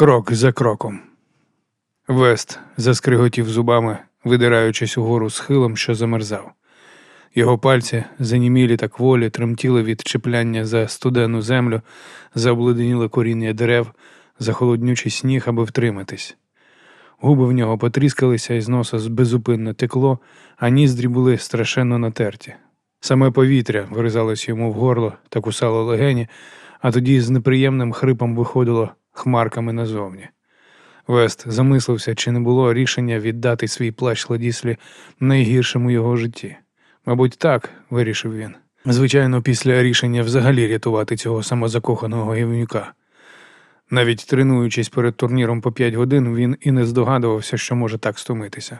Крок за кроком. Вест заскриготів зубами, видираючись угору схилом, що замерзав. Його пальці, занімілі та кволі, тремтіли від чіпляння за студену землю, за обледеніле коріння дерев, за холоднючий сніг, аби втриматись. Губи в нього потріскалися, і з носа безупинно текло, а ніздрі були страшенно натерті. Саме повітря виризалось йому в горло та кусало легені, а тоді з неприємним хрипом виходило хмарками назовні. Вест замислився, чи не було рішення віддати свій плащ Ладіслі найгіршому його житті. Мабуть, так, вирішив він. Звичайно, після рішення взагалі рятувати цього самозакоханого гівнюка. Навіть тренуючись перед турніром по п'ять годин, він і не здогадувався, що може так стомитися.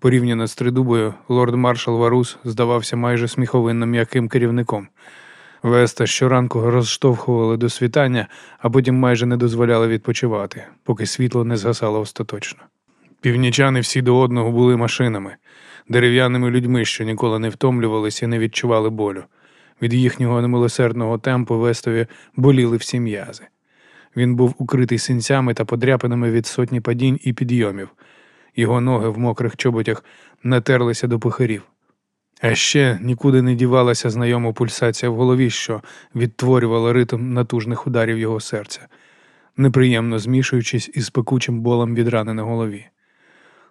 Порівняно з тридубою, лорд маршал Варус здавався майже сміховинно м'яким керівником. Веста щоранку розштовхували до світання, а потім майже не дозволяли відпочивати, поки світло не згасало остаточно. Північани всі до одного були машинами, дерев'яними людьми, що ніколи не втомлювалися і не відчували болю. Від їхнього немилосердного темпу Вестові боліли всі м'язи. Він був укритий синцями та подряпинами від сотні падінь і підйомів. Його ноги в мокрих чоботях натерлися до пихарів. А ще нікуди не дівалася знайома пульсація в голові, що відтворювала ритм натужних ударів його серця, неприємно змішуючись із пекучим болем від рани на голові.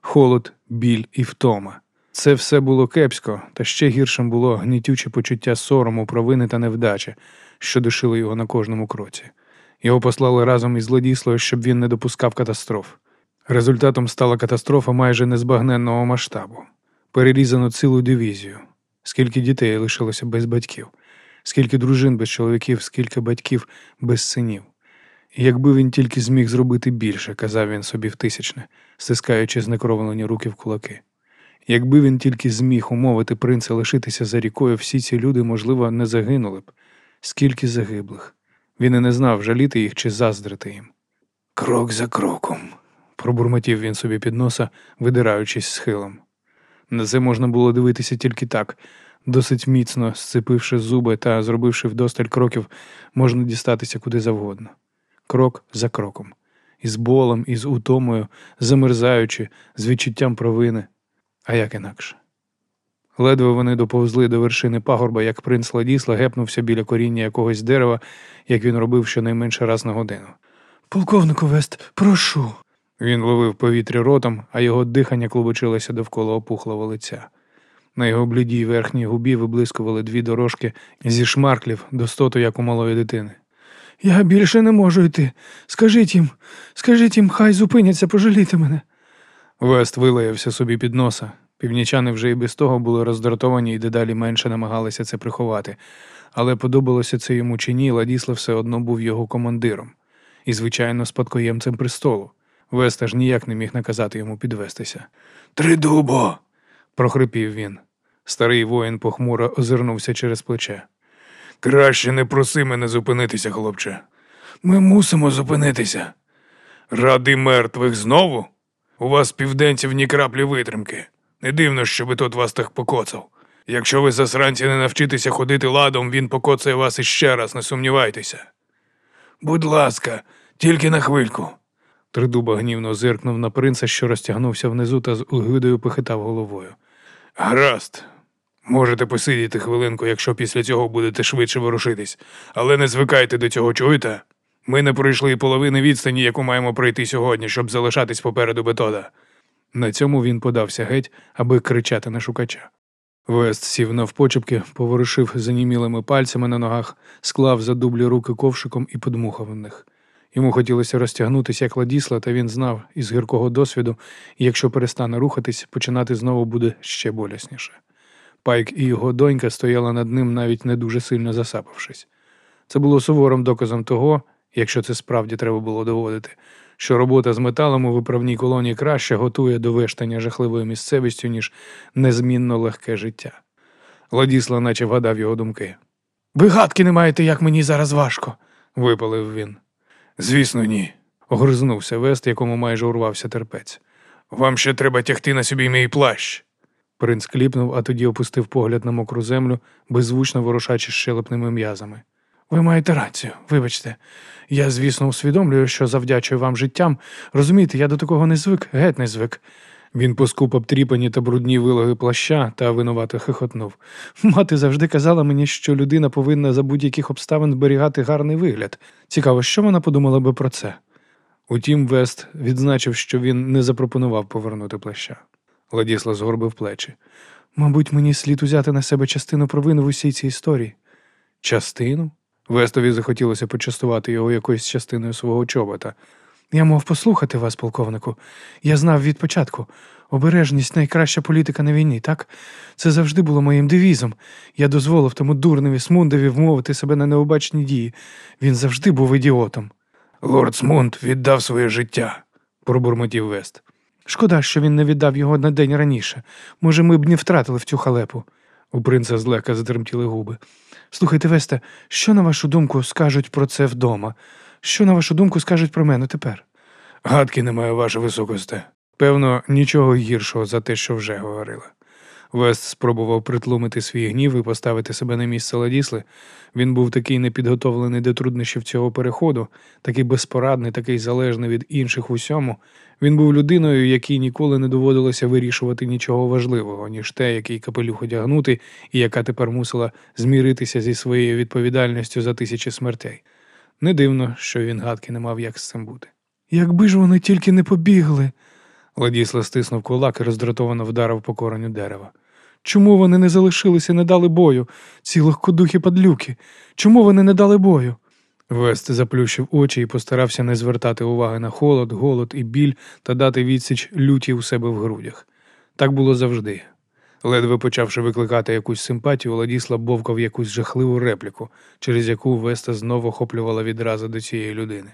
Холод, біль і втома. Це все було кепсько, та ще гіршим було гнітюче почуття сорому, провини та невдачі, що душило його на кожному кроці. Його послали разом із Владіслою, щоб він не допускав катастроф. Результатом стала катастрофа майже незбагненного масштабу. Перерізано цілу дивізію. Скільки дітей лишилося без батьків, скільки дружин без чоловіків, скільки батьків без синів. І якби він тільки зміг зробити більше, казав він собі втисячне, стискаючи знекровлені руки в кулаки. Якби він тільки зміг умовити принца лишитися за рікою, всі ці люди, можливо, не загинули б. Скільки загиблих. Він і не знав, жаліти їх чи заздрити їм. Крок за кроком, пробурмотів він собі під носа, видираючись схилом. На це можна було дивитися тільки так. Досить міцно сцепивши зуби та зробивши вдосталь кроків, можна дістатися куди завгодно. Крок за кроком, із болем, із утомою, замерзаючи, з відчуттям провини. А як інакше? Ледве вони доповзли до вершини пагорба, як принц Ладісла гепнувся біля коріння якогось дерева, як він робив щонайменше раз на годину. Полковнику Вест, прошу. Він ловив повітря ротом, а його дихання клубочилося довкола опухлого лиця. На його блідій верхній губі виблискували дві дорожки зі шмарклів достоту, як у малої дитини. Я більше не можу йти. Скажіть їм, скажіть їм, хай зупиняться, пожалійте мене. Вест вилаявся собі під носа. Північани вже і без того були роздратовані і дедалі менше намагалися це приховати. Але подобалося це йому чи ні, Ладіслав все одно був його командиром і, звичайно, спадкоємцем престолу. Вест аж ніяк не міг наказати йому підвестися. Тридубо. прохрипів він. Старий воїн похмуро озирнувся через плече. Краще не проси мене зупинитися, хлопче. Ми мусимо зупинитися. Ради мертвих знову? У вас південців ні краплі витримки. Не дивно, щоби тот вас так покоцав. Якщо ви засранці не навчитеся ходити ладом, він покоцає вас іще раз, не сумнівайтеся. Будь ласка, тільки на хвильку. Тридуба гнівно зиркнув на принца, що розтягнувся внизу та з угидою похитав головою. Гаразд. Можете посидіти хвилинку, якщо після цього будете швидше ворушитись, але не звикайте до цього, чуєте? Ми не пройшли половини відстані, яку маємо пройти сьогодні, щоб залишатись попереду бетода. На цьому він подався геть, аби кричати на шукача. Вест сів навпочепки, поворушив занімілими пальцями на ногах, склав за дублі руки ковшиком і подмухав в них. Йому хотілося розтягнутися як ладісла, та він знав із гіркого досвіду, якщо перестане рухатись, починати знову буде ще болісніше. Пайк і його донька стояла над ним, навіть не дуже сильно засапавшись. Це було суворим доказом того, якщо це справді треба було доводити, що робота з металом у виправній колонії краще готує до виштання жахливою місцевістю, ніж незмінно легке життя. Ладісла наче вгадав його думки. Ви гадки не маєте, як мені зараз важко, випалив він. Звісно, ні. Огризнувся вест, якому майже урвався терпець. Вам ще треба тягти на собі мій плащ. Принц кліпнув, а тоді опустив погляд на мокру землю, беззвучно ворушачи щелепними м'язами. Ви маєте рацію, вибачте. Я, звісно, усвідомлюю, що завдячую вам життям. Розумієте, я до такого не звик, геть не звик. Він поскупав тріпані та брудні вилоги плаща та винувато хихотнув. Мати завжди казала мені, що людина повинна за будь-яких обставин зберігати гарний вигляд. Цікаво, що вона подумала би про це. Утім, Вест відзначив, що він не запропонував повернути плаща. Ладісла згорбив плечі. Мабуть, мені слід узяти на себе частину провини в усій цій історії. Частину? Вестові захотілося почастувати його якоюсь частиною свого чобота. Я мав послухати вас, полковнику. Я знав від початку. Обережність найкраща політика на війні, так? Це завжди було моїм девізом. Я дозволив тому дурневі Смундові вмовити себе на необачні дії. Він завжди був ідіотом. Лорд Смунд віддав своє життя. пробурмотів Вест. Шкода, що він не віддав його на день раніше. Може, ми б не втратили в цю халепу. У принца злека затремтіли губи. Слухайте, Весте, що на вашу думку скажуть про це вдома? Що на вашу думку скажуть про мене тепер? Гадки немає, ваше високосте. Певно, нічого гіршого за те, що вже говорила. Вест спробував притлумити свій гнів і поставити себе на місце Ладісли. Він був такий непідготовлений до труднощів цього переходу, такий безпорадний, такий залежний від інших усьому. Він був людиною, якій ніколи не доводилося вирішувати нічого важливого, ніж те, який капелюх одягнути, і яка тепер мусила зміритися зі своєю відповідальністю за тисячі смертей. Не дивно, що він гадки не мав як з цим бути. Якби ж вони тільки не побігли. Ладісла стиснув кулак і роздратовано вдарив по кореню дерева. Чому вони не залишилися, не дали бою? Ці легкодухі падлюки. Чому вони не дали бою? Вест заплющив очі і постарався не звертати уваги на холод, голод і біль та дати відсіч люті у себе в грудях. Так було завжди. Ледве почавши викликати якусь симпатію, Ладісла бовкав якусь жахливу репліку, через яку Веста знову охоплювала відразу до цієї людини.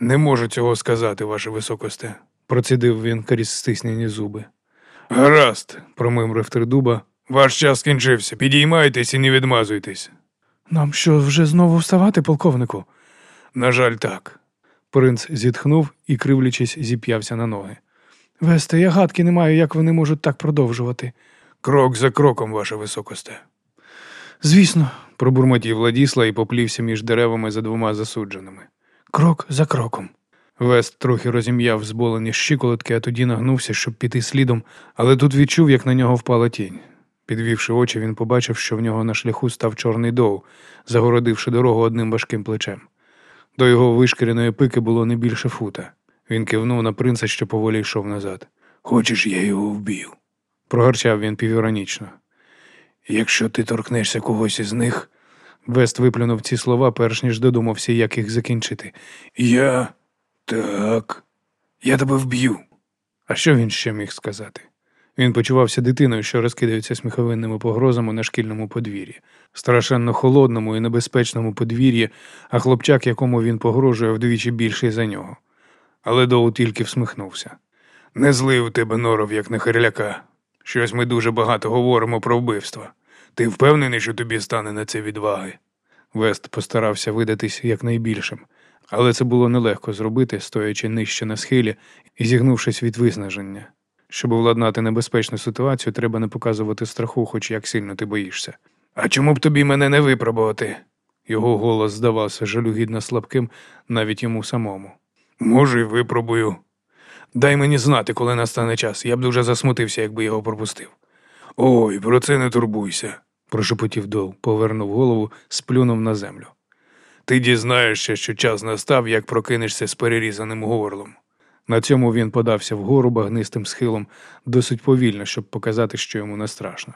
Не можу цього сказати, ваше високосте. Процідив він крізь стиснені зуби. Гаразд, Промимрив тридуба. ваш час скінчився. Підіймайтесь і не відмазуйтесь. Нам що, вже знову вставати, полковнику? На жаль, так. Принц зітхнув і, кривлячись, зіп'явся на ноги. Весте, я гадки не маю, як вони можуть так продовжувати. Крок за кроком, ваше високосте. Звісно, пробурмотів Владісла і поплівся між деревами за двома засудженими. Крок за кроком. Вест трохи розім'яв зболені щиколотки, а тоді нагнувся, щоб піти слідом, але тут відчув, як на нього впала тінь. Підвівши очі, він побачив, що в нього на шляху став чорний доу, загородивши дорогу одним важким плечем. До його вишкіреної пики було не більше фута. Він кивнув на принца, що поволі йшов назад. Хочеш, я його вб'ю. Прогорчав він півіронічно. Якщо ти торкнешся когось із них, Вест виплюнув ці слова, перш ніж додумався, як їх закінчити. я. Так. Я тебе вб'ю. А що він ще міг сказати? Він почувався дитиною, що розкидається сміховинними погрозами на шкільному подвір'ї, страшенно холодному і небезпечному подвір'ї, а хлопчак, якому він погрожує, вдвічі більший за нього. Але Доу тільки всміхнувся. Не злий у тебе норов, як на хирляка. Щось ми дуже багато говоримо про вбивства. Ти впевнений, що тобі стане на це відваги? Вест постарався видатись якнайбільшим, але це було нелегко зробити, стоячи нижче на схилі і зігнувшись від виснаження. Щоб владнати небезпечну ситуацію, треба не показувати страху, хоч як сильно ти боїшся. А чому б тобі мене не випробувати? Його голос здавався жалюгідно слабким навіть йому самому. Може, й випробую. Дай мені знати, коли настане час. Я б дуже засмутився, якби його пропустив. Ой, про це не турбуйся. прошепотів Дол, повернув голову, сплюнув на землю. Ти дізнаєшся, що час настав, як прокинешся з перерізаним горлом. На цьому він подався вгору багнистим схилом досить повільно, щоб показати, що йому не страшно.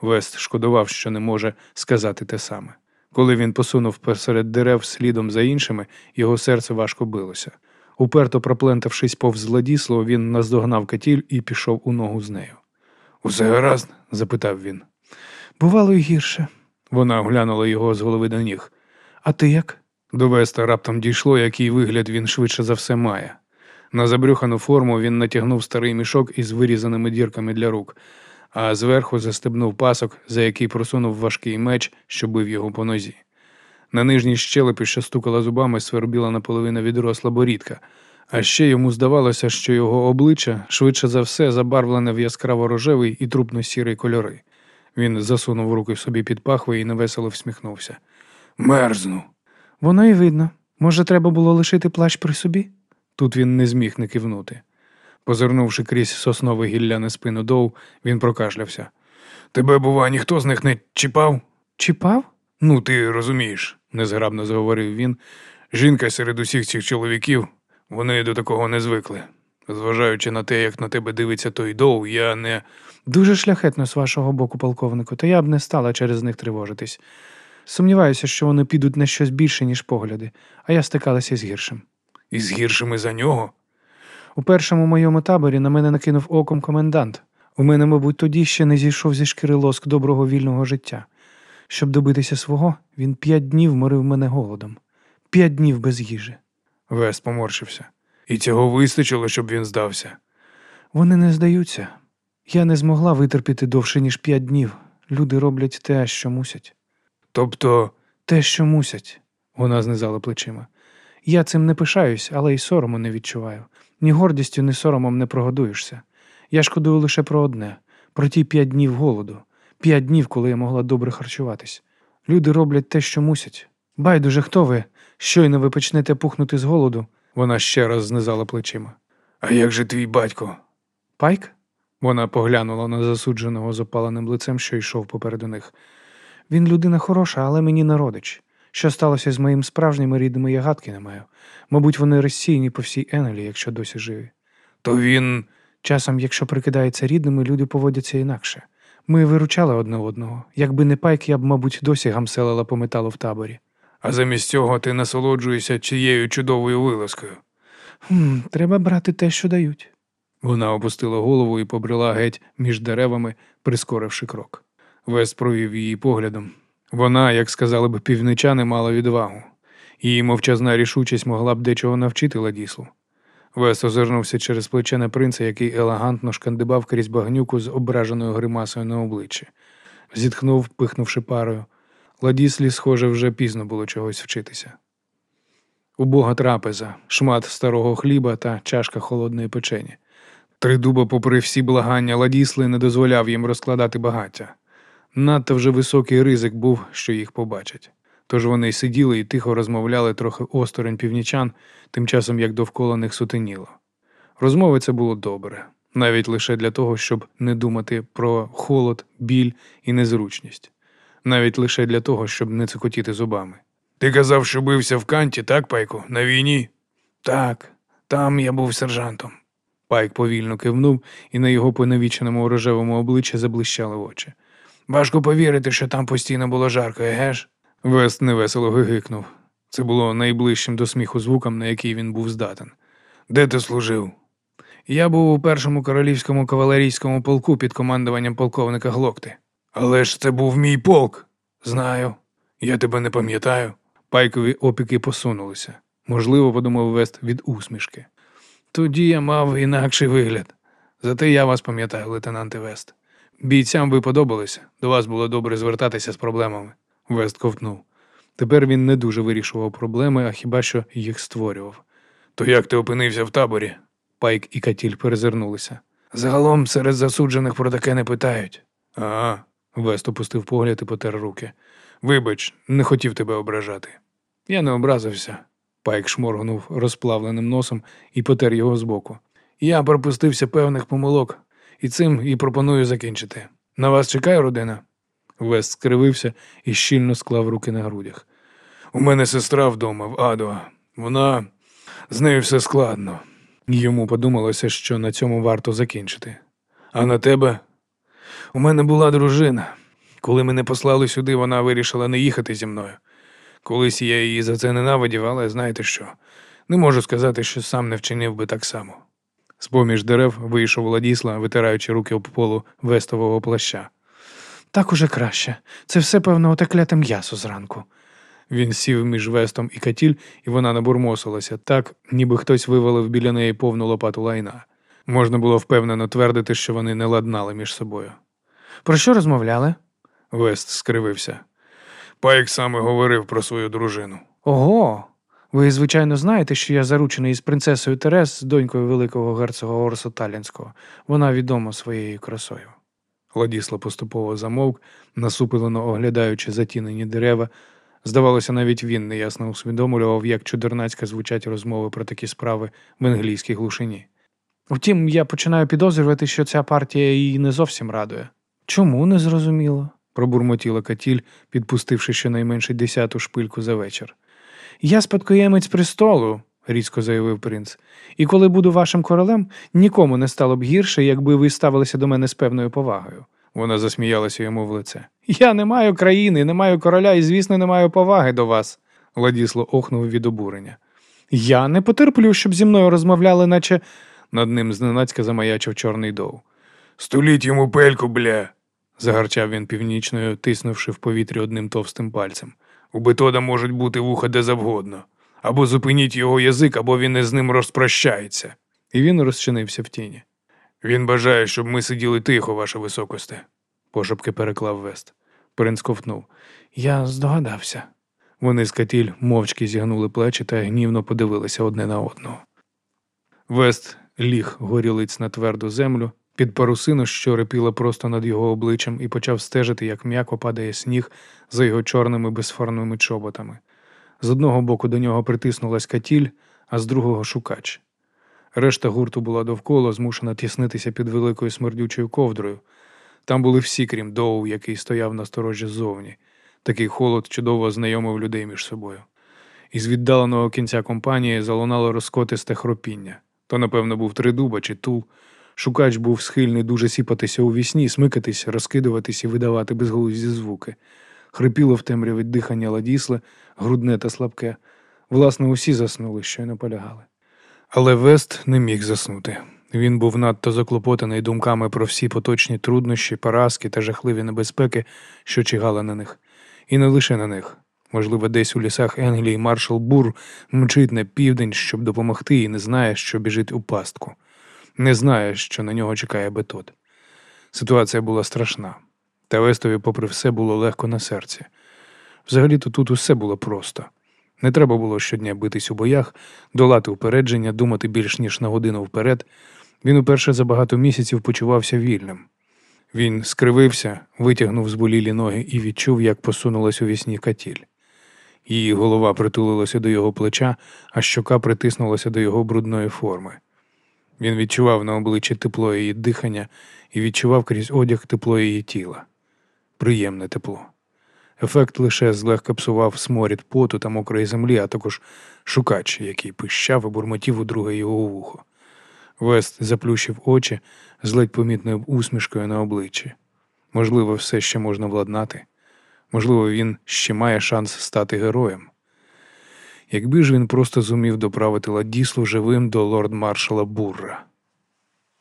Вест шкодував, що не може сказати те саме. Коли він посунув посеред дерев слідом за іншими, його серце важко билося. Уперто проплентавшись повз Владіслава, він наздогнав катіль і пішов у ногу з нею. Усе гаразд? запитав він. Бувало й гірше. Вона оглянула його з голови до ніг. А ти як? До Веста раптом дійшло, який вигляд він швидше за все має. На забрюхану форму він натягнув старий мішок із вирізаними дірками для рук, а зверху застебнув пасок, за який просунув важкий меч, що бив його по нозі. На нижній щелепі, що стукала зубами, свербіла наполовину відросла борідка, а ще йому здавалося, що його обличчя швидше за все забарвлене в яскраво рожевий і трупно-сірий кольори. Він засунув руки собі під пахви і невесело всміхнувся. Мерзну. Воно і видно. Може, треба було лишити плащ при собі? Тут він не зміг не кивнути. Позирнувши крізь соснове гілля на спину Доу, він прокашлявся. Тебе, бува, ніхто з них не чіпав? Чіпав? Ну, ти розумієш, незграбно заговорив він. Жінка серед усіх цих чоловіків, вони до такого не звикли. Зважаючи на те, як на тебе дивиться той доу, я не. Дуже шляхетно з вашого боку, полковнику, та я б не стала через них тривожитись. Сумніваюся, що вони підуть на щось більше, ніж погляди, а я стикалася з гіршим. із гіршими за нього. У першому моєму таборі на мене накинув оком комендант. У мене, мабуть, тоді ще не зійшов зі шкіри лоск доброго вільного життя. Щоб добитися свого, він п'ять днів морив мене голодом, п'ять днів без їжі. Вест поморщився. І цього вистачило, щоб він здався. Вони не здаються. Я не змогла витерпіти довше, ніж п'ять днів. Люди роблять те, що мусять. Тобто, Те, що мусять, вона знизала плечима. Я цим не пишаюсь, але й сорому не відчуваю. Ні гордістю, ні соромом не прогодуєшся. Я шкодую лише про одне про ті п'ять днів голоду, п'ять днів, коли я могла добре харчуватись. Люди роблять те, що мусять. Байдуже, хто ви? Щойно ви почнете пухнути з голоду. Вона ще раз знизала плечима. а як же твій батько? Пайк? Вона поглянула на засудженого з опаленим лицем, що йшов попереду них. Він людина хороша, але мені не родич. Що сталося з моїм справжніми рідними, я гадки не маю. Мабуть, вони розсіяні по всій Енелі, якщо досі живі. То він. Часом, якщо прикидається рідними, люди поводяться інакше. Ми виручали одне одного. Якби не пайк, я б, мабуть, досі гамселила по металу в таборі. А замість цього ти насолоджуєшся чиєю чудовою вилазкою. Хм, треба брати те, що дають. Вона опустила голову і побрела геть між деревами, прискоривши крок. Вес провів її поглядом. Вона, як сказали б півничани, мала відвагу. Її мовчазна рішучість могла б дечого навчити Ладіслу. Вес озирнувся через плече на принца, який елегантно шкандибав крізь багнюку з ображеною гримасою на обличчі. Зітхнув, пихнувши парою. Ладіслі, схоже, вже пізно було чогось вчитися. Убога трапеза, шмат старого хліба та чашка холодної печені. Тридуба, попри всі благання Ладісли, не дозволяв їм розкладати багаття. Надто вже високий ризик був, що їх побачать. Тож вони сиділи і тихо розмовляли трохи осторонь північан, тим часом як довкола них сутеніло. Розмови це було добре, навіть лише для того, щоб не думати про холод, біль і незручність, навіть лише для того, щоб не цикотіти зубами. Ти казав, що бився в канті, так, Пайку? На війні? Так, там я був сержантом. Пайк повільно кивнув, і на його поневіченому рожевому обличчі заблищали очі. Важко повірити, що там постійно було жарко, еге ж? Вест невесело гигикнув. Це було найближчим до сміху звуком, на який він був здатен. Де ти служив? Я був у першому королівському кавалерійському полку під командуванням полковника Глокти. Але ж це був мій полк. Знаю. Я тебе не пам'ятаю. Пайкові опіки посунулися. Можливо, подумав Вест від усмішки. Тоді я мав інакший вигляд. Зате я вас пам'ятаю, лейтенанте Вест. Бійцям ви подобалися, до вас було добре звертатися з проблемами. Вест ковтнув. Тепер він не дуже вирішував проблеми, а хіба що їх створював. То як ти опинився в таборі? Пайк і Катіль перезирнулися. Загалом серед засуджених про таке не питають. А, Вест опустив погляд і потер руки. Вибач, не хотів тебе ображати. Я не образився. Пайк шморгнув розплавленим носом і потер його збоку. Я пропустився певних помилок, і цим і пропоную закінчити. На вас чекає родина? Вест скривився і щільно склав руки на грудях. У мене сестра вдома в Адуа. Вона з нею все складно. Йому подумалося, що на цьому варто закінчити. А на тебе? У мене була дружина. Коли мене послали сюди, вона вирішила не їхати зі мною. Колись я її за це ненавидів, але знаєте що? Не можу сказати, що сам не вчинив би так само. З поміж дерев вийшов Владісла, витираючи руки об полу вестового плаща. Так уже краще. Це все, певно, оте кляте м'ясо зранку. Він сів між вестом і катіль, і вона набурмосилася так, ніби хтось вивалив біля неї повну лопату лайна. Можна було впевнено твердити, що вони не ладнали між собою. Про що розмовляли? Вест скривився. Пайк саме говорив про свою дружину. Ого. Ви, звичайно, знаєте, що я заручений із принцесою Терес, донькою великого герцога Орсу Талінського. Вона відома своєю красою. Ладісла поступово замовк, насупилено оглядаючи затінені дерева, Здавалося, навіть він неясно усвідомлював, як чудернацька звучать розмови про такі справи в англійській глушині. Втім, я починаю підозрювати, що ця партія її не зовсім радує. Чому не зрозуміло? пробурмотіла Катіль, підпустивши щонайменше десяту шпильку за вечір. Я спадкоємець престолу, різко заявив принц, і коли буду вашим королем, нікому не стало б гірше, якби ви ставилися до мене з певною повагою. Вона засміялася йому в лице. Я не маю країни, не маю короля і, звісно, не маю поваги до вас. Ладісло охнув від обурення. Я не потерплю, щоб зі мною розмовляли, наче над ним зненацька замаячив чорний дов. Століть йому пельку, бля. Загарчав він північною, тиснувши в повітрі одним товстим пальцем. У бетода можуть бути вуха де завгодно. Або зупиніть його язик, або він із ним розпрощається. І він розчинився в тіні. Він бажає, щоб ми сиділи тихо, ваше високосте. Пошепки переклав Вест. Принц ковтнув. Я здогадався. Вони з катіль мовчки зігнули плечі та гнівно подивилися одне на одного. Вест ліг горілиць на тверду землю під парусину, що репіла просто над його обличчям, і почав стежити, як м'яко падає сніг за його чорними безформними чоботами. З одного боку до нього притиснулась катіль, а з другого шукач. Решта гурту була довкола, змушена тіснитися під великою смердючою ковдрою. Там були всі, крім Доу, який стояв на сторожі ззовні. Такий холод чудово знайомив людей між собою. Із віддаленого кінця компанії залунало розкотисте хропіння. То, напевно, був тридуба чи тул. Шукач був схильний дуже сіпатися у вісні, смикатись, розкидуватись і видавати безглузді звуки. Хрипіло в темряві дихання ладісле, грудне та слабке. Власне, усі заснули, що й наполягали. Але Вест не міг заснути. Він був надто заклопотаний думками про всі поточні труднощі, поразки та жахливі небезпеки, що чигали на них. І не лише на них. Можливо, десь у лісах Енглії маршал Бур мчить на південь, щоб допомогти, і не знає, що біжить у пастку. Не знає, що на нього чекає бетот. Ситуація була страшна. Та Вестові, попри все, було легко на серці. Взагалі-то тут усе було просто. Не треба було щодня битись у боях, долати упередження, думати більш ніж на годину вперед. Він уперше за багато місяців почувався вільним. Він скривився, витягнув зболілі ноги і відчув, як посунулась у вісні катіль. Її голова притулилася до його плеча, а щока притиснулася до його брудної форми. Він відчував на обличчі тепло її дихання і відчував крізь одяг тепло її тіла. Приємне тепло. Ефект лише злегка псував сморід поту та мокрої землі, а також шукач, який пищав і бурмотів у друге його вухо. Вест заплющив очі з ледь помітною усмішкою на обличчі. Можливо, все ще можна владнати. Можливо, він ще має шанс стати героєм. Якби ж він просто зумів доправити ладіслу живим до лорд-маршала Бурра.